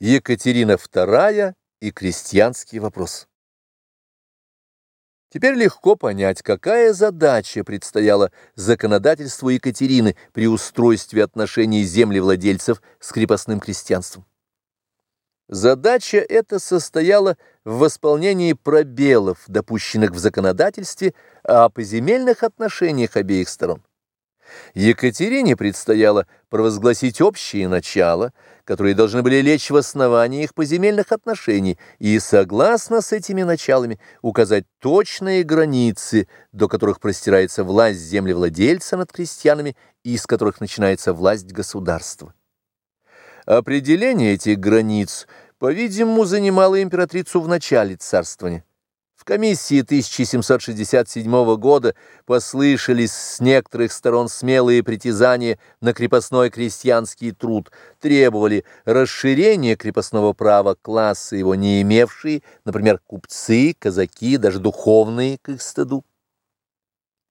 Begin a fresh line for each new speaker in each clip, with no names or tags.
Екатерина II и крестьянский вопрос. Теперь легко понять, какая задача предстояла законодательству Екатерины при устройстве отношений землевладельцев с крепостным крестьянством. Задача эта состояла в восполнении пробелов, допущенных в законодательстве о поземельных отношениях обеих сторон. Екатерине предстояло провозгласить общие начала, которые должны были лечь в основании их поземельных отношений, и, согласно с этими началами, указать точные границы, до которых простирается власть землевладельца над крестьянами и из которых начинается власть государства. Определение этих границ, по-видимому, занимало императрицу в начале царствования. Комиссии 1767 года послышались с некоторых сторон смелые притязания на крепостной крестьянский труд, требовали расширения крепостного права класса его не имевшие, например, купцы, казаки, даже духовные к их стыду.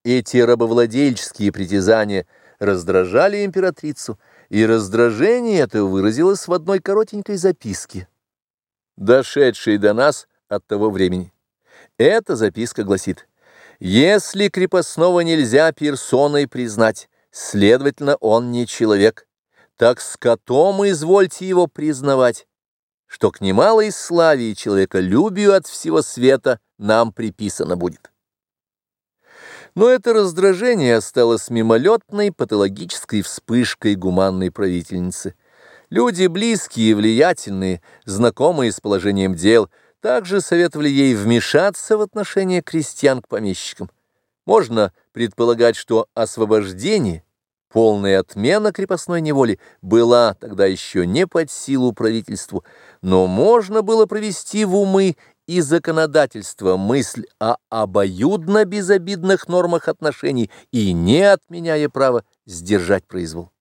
Эти рабовладельческие притязания раздражали императрицу, и раздражение это выразилось в одной коротенькой записке, дошедшей до нас от того времени. Эта записка гласит, «Если крепостного нельзя персоной признать, следовательно, он не человек, так с котом извольте его признавать, что к немалой славе и человеколюбию от всего света нам приписано будет». Но это раздражение осталось мимолетной патологической вспышкой гуманной правительницы. Люди близкие и влиятельные, знакомые с положением дел – также советовали ей вмешаться в отношения крестьян к помещикам. Можно предполагать, что освобождение, полная отмена крепостной неволи была тогда еще не под силу правительству, но можно было провести в умы и законодательство мысль о обоюдно безобидных нормах отношений и не отменяя право сдержать произвол.